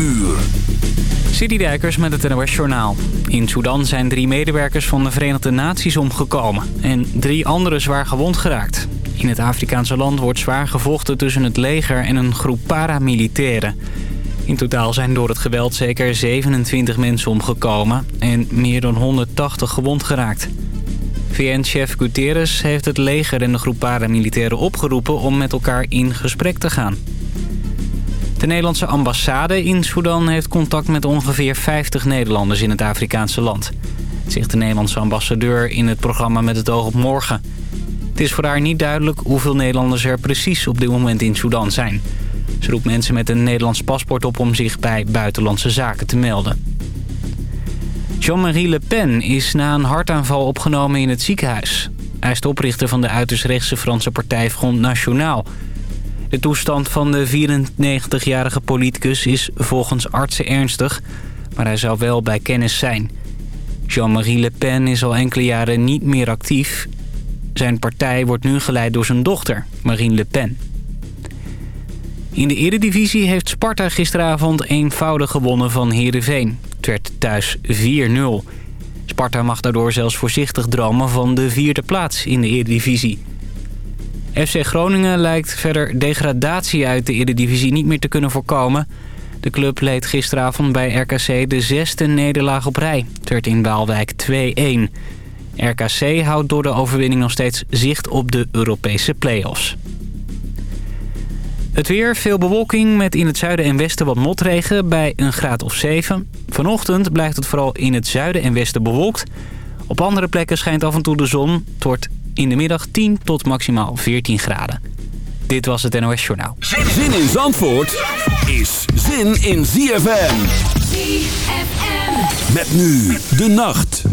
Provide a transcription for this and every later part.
uur. Citydijkers met het NOS Journaal. In Sudan zijn drie medewerkers van de Verenigde Naties omgekomen... en drie anderen zwaar gewond geraakt. In het Afrikaanse land wordt zwaar gevochten tussen het leger en een groep paramilitairen. In totaal zijn door het geweld zeker 27 mensen omgekomen... en meer dan 180 gewond geraakt. VN-chef Guterres heeft het leger en de groep paramilitairen opgeroepen... om met elkaar in gesprek te gaan. De Nederlandse ambassade in Sudan heeft contact met ongeveer 50 Nederlanders in het Afrikaanse land. Zegt de Nederlandse ambassadeur in het programma Met het oog op morgen. Het is voor haar niet duidelijk hoeveel Nederlanders er precies op dit moment in Sudan zijn. Ze roept mensen met een Nederlands paspoort op om zich bij buitenlandse zaken te melden. Jean-Marie Le Pen is na een hartaanval opgenomen in het ziekenhuis. Hij is de oprichter van de uiterst rechtse Franse partij Front National... De toestand van de 94-jarige politicus is volgens artsen ernstig, maar hij zou wel bij kennis zijn. Jean-Marie Le Pen is al enkele jaren niet meer actief. Zijn partij wordt nu geleid door zijn dochter, Marine Le Pen. In de eredivisie heeft Sparta gisteravond eenvoudig gewonnen van Heerenveen. Het werd thuis 4-0. Sparta mag daardoor zelfs voorzichtig dromen van de vierde plaats in de eredivisie. FC Groningen lijkt verder degradatie uit de Eredivisie niet meer te kunnen voorkomen. De club leed gisteravond bij RKC de zesde nederlaag op rij. Het werd in Waalwijk 2-1. RKC houdt door de overwinning nog steeds zicht op de Europese play-offs. Het weer, veel bewolking met in het zuiden en westen wat motregen bij een graad of 7. Vanochtend blijft het vooral in het zuiden en westen bewolkt. Op andere plekken schijnt af en toe de zon. Het in de middag 10 tot maximaal 14 graden. Dit was het NOS Journaal. Zin in Zandvoort is zin in ZFM. ZFM. Met nu de nacht.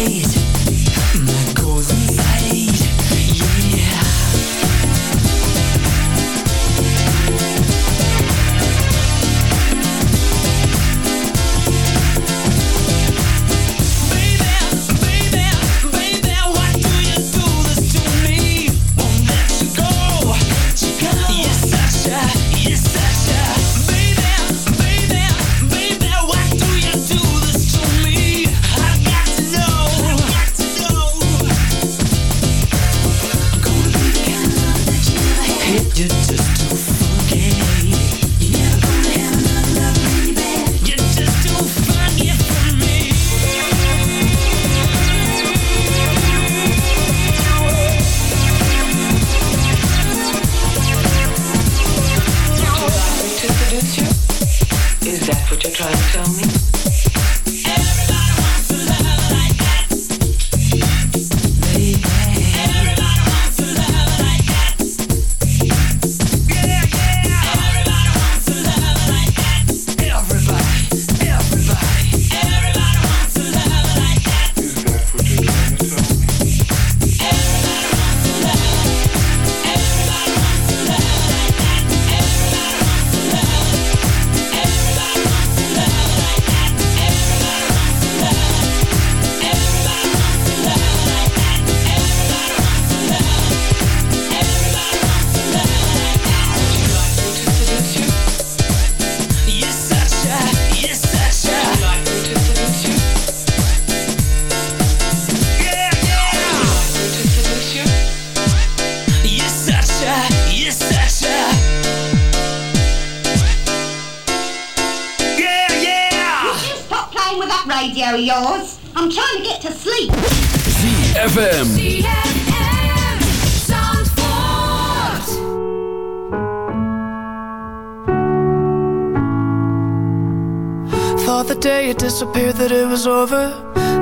night radio, yours. I'm trying to get to sleep. ZFM. Thought the day it disappeared that it was over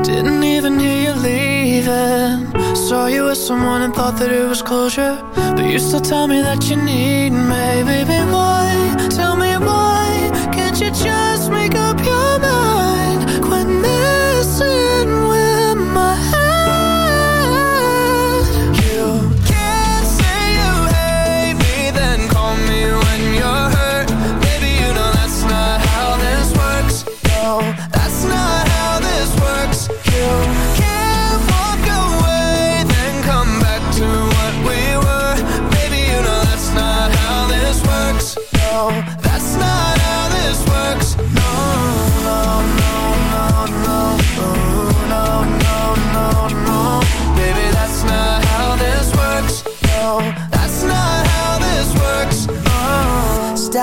Didn't even hear you leaving Saw you with someone and thought that it was closure But you still tell me that you need me Baby, why? Tell me why? Can't you just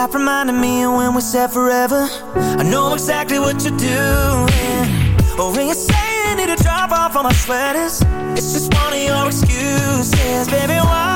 stop reminding me of when we said forever. I know exactly what you're doing. Or when you say you need to drop off all my sweaters. It's just one of your excuses. Baby, why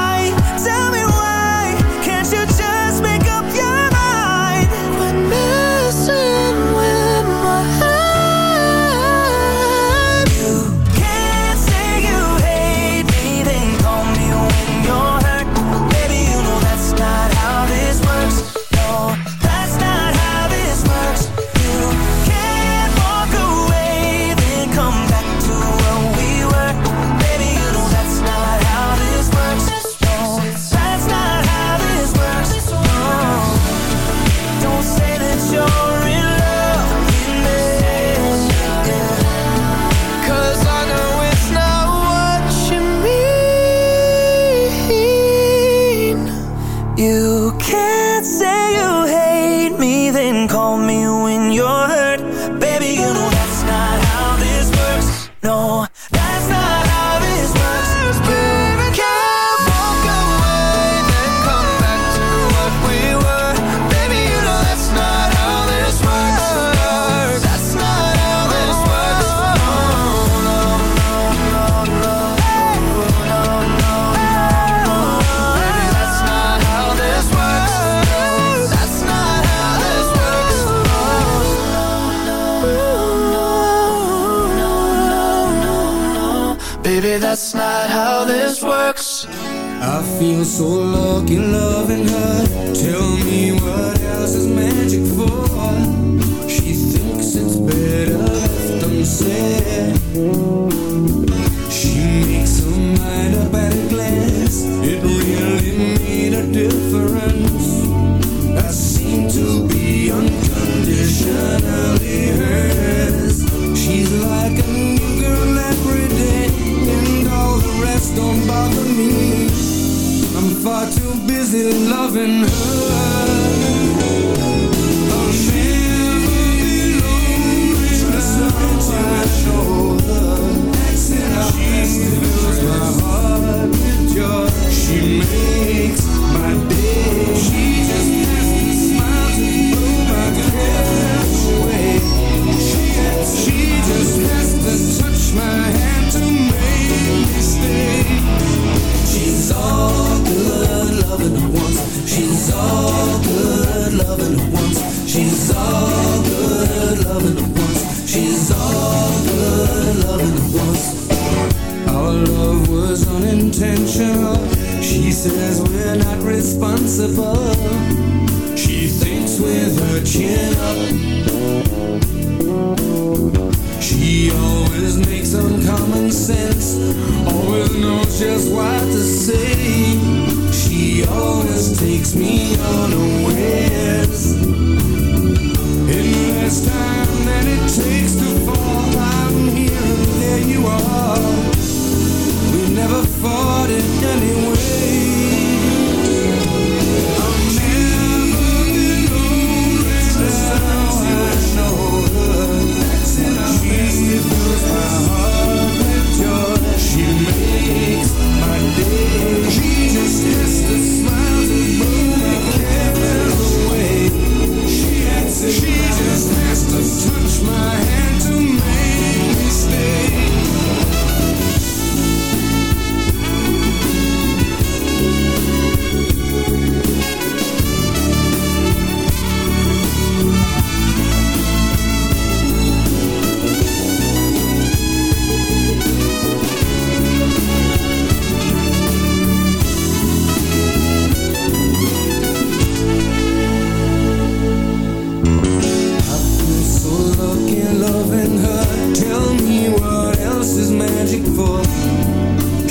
magic voice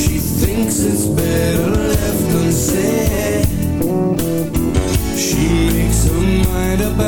She thinks it's better left unsaid. She makes her mind up.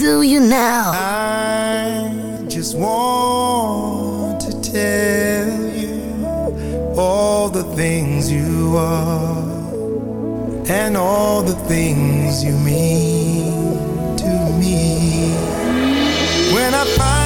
do you now? I just want to tell you all the things you are and all the things you mean to me. When I find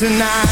tonight.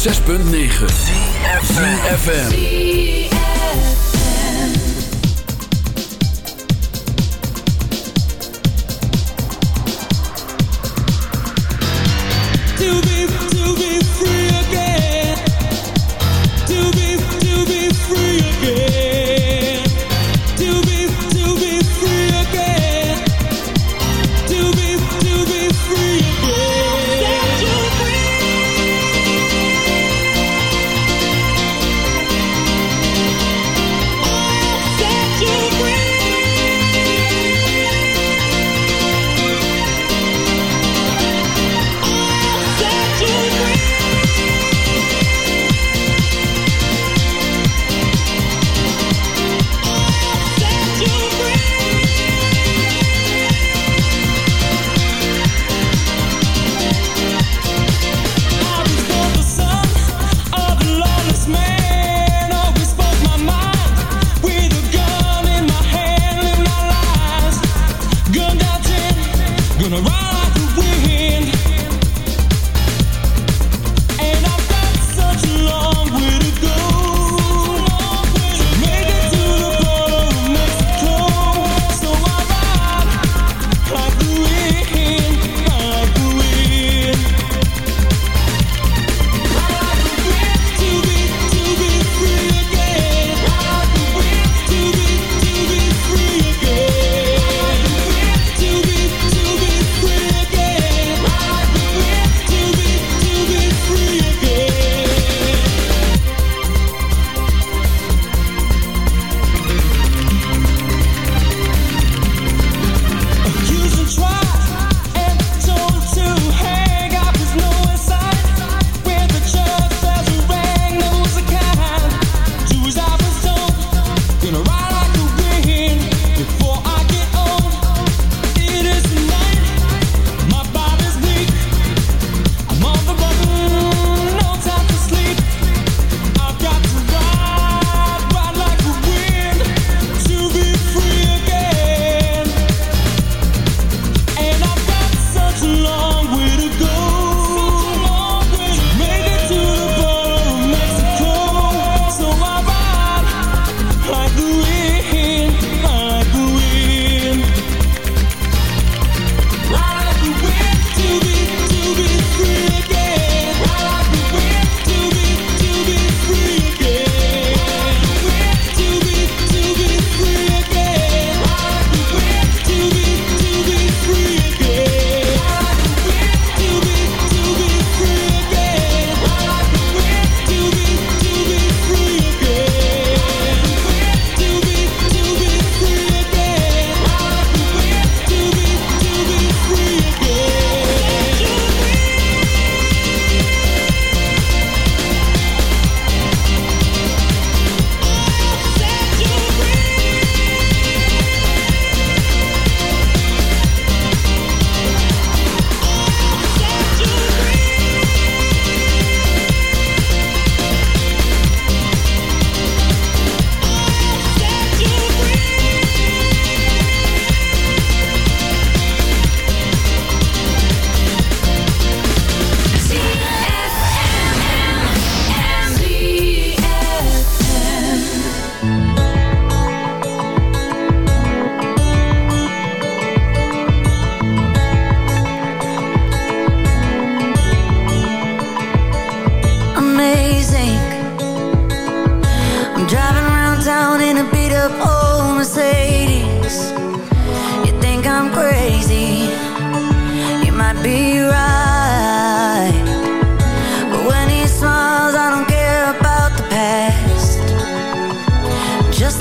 106.9 ZFM.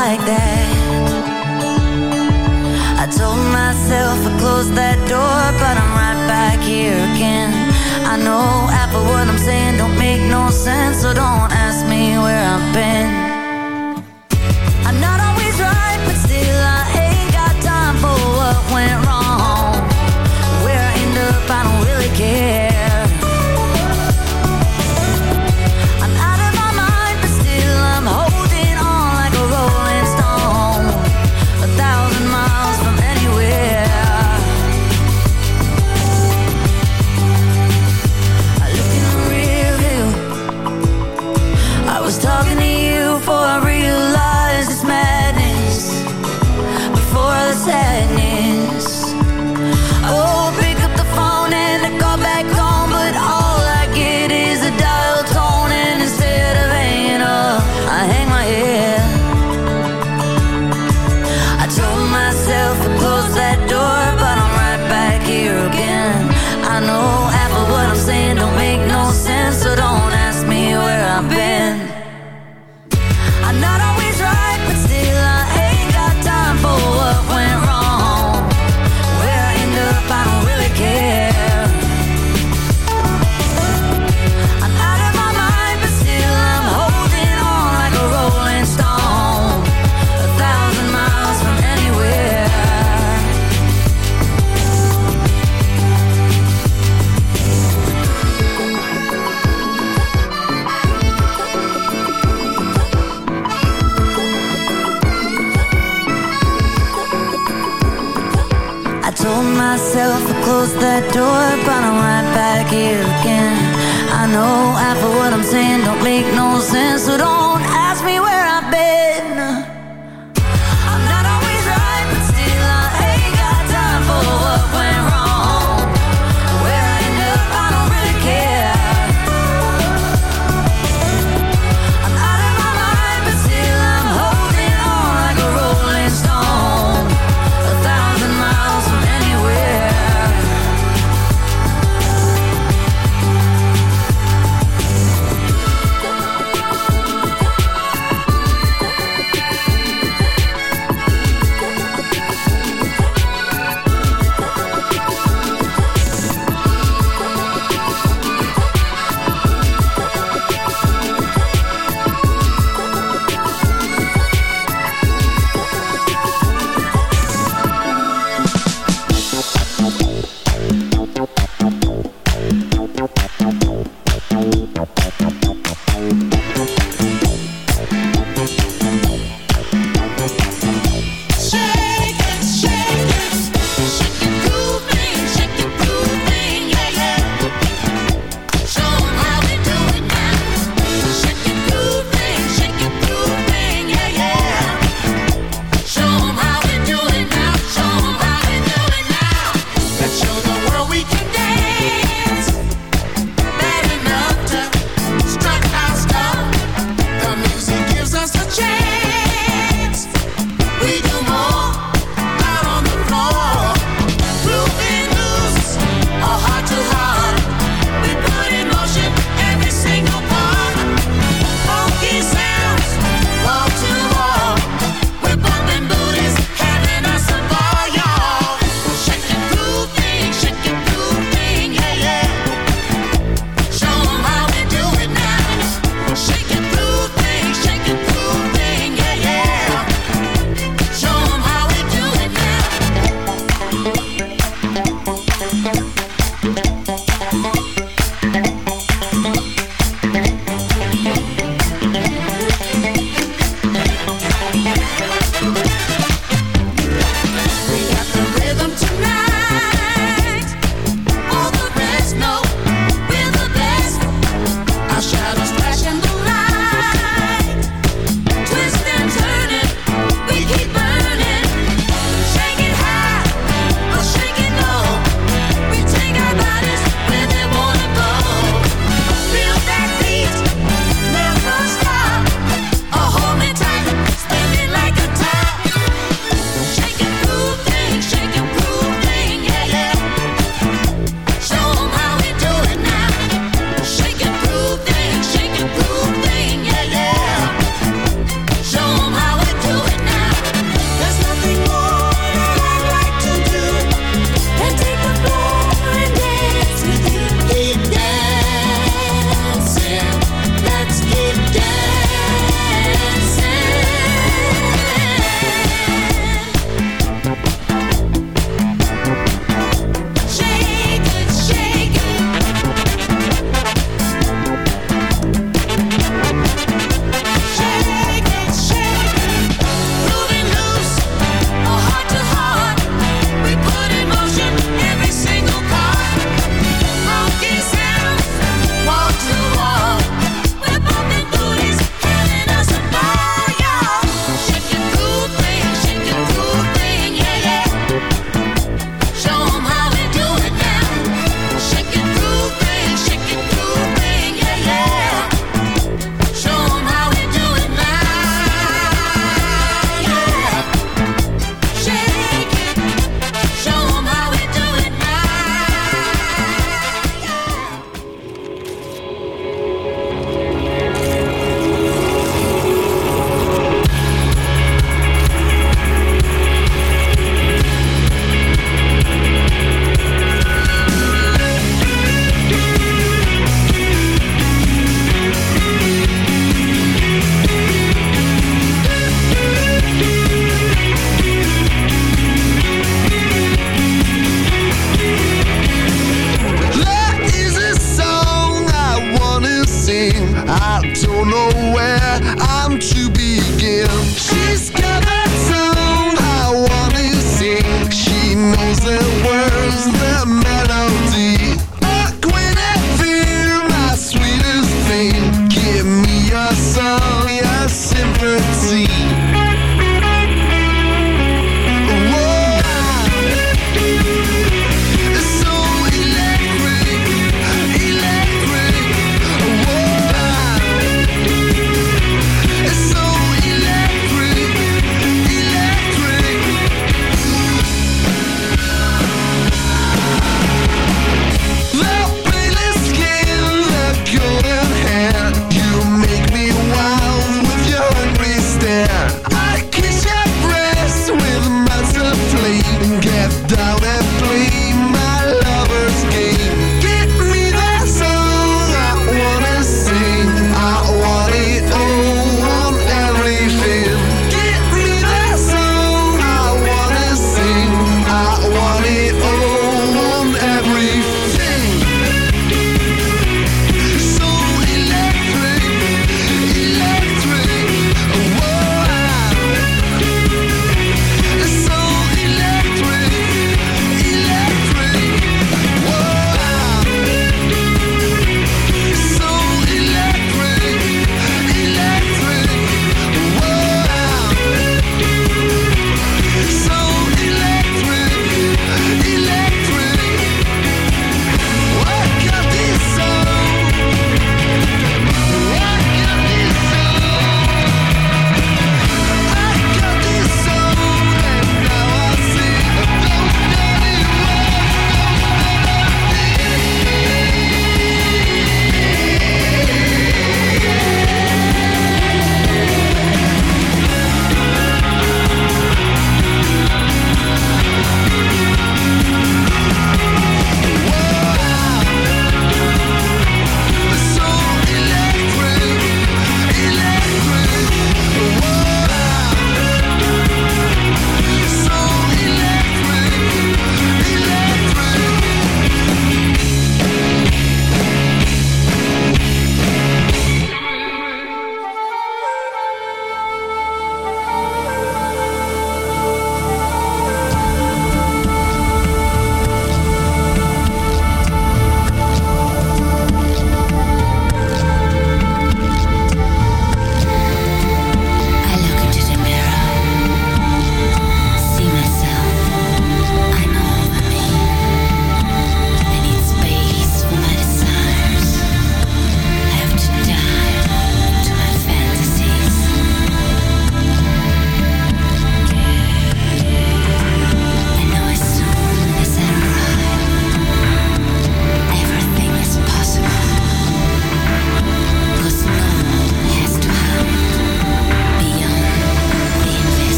like that. I told myself I closed that door But I'm right back here again. I know half of what I'm saying don't make no sense So don't ask me where I've been. told myself I closed that door, but I'm right back here again. I know half of what I'm saying don't make no sense at all.